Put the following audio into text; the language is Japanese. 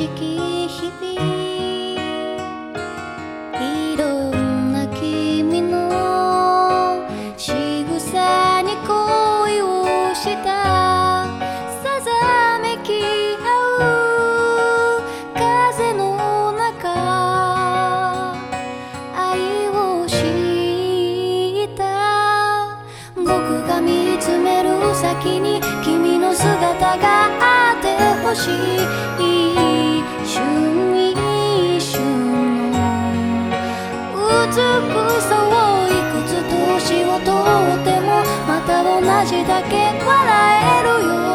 しいろんな君の仕草に恋をした。さざめき合う風の中。愛を知った僕が見つめる先に君の姿があってほしいくそういくつ年をとってもまた同じだけ笑えるよ。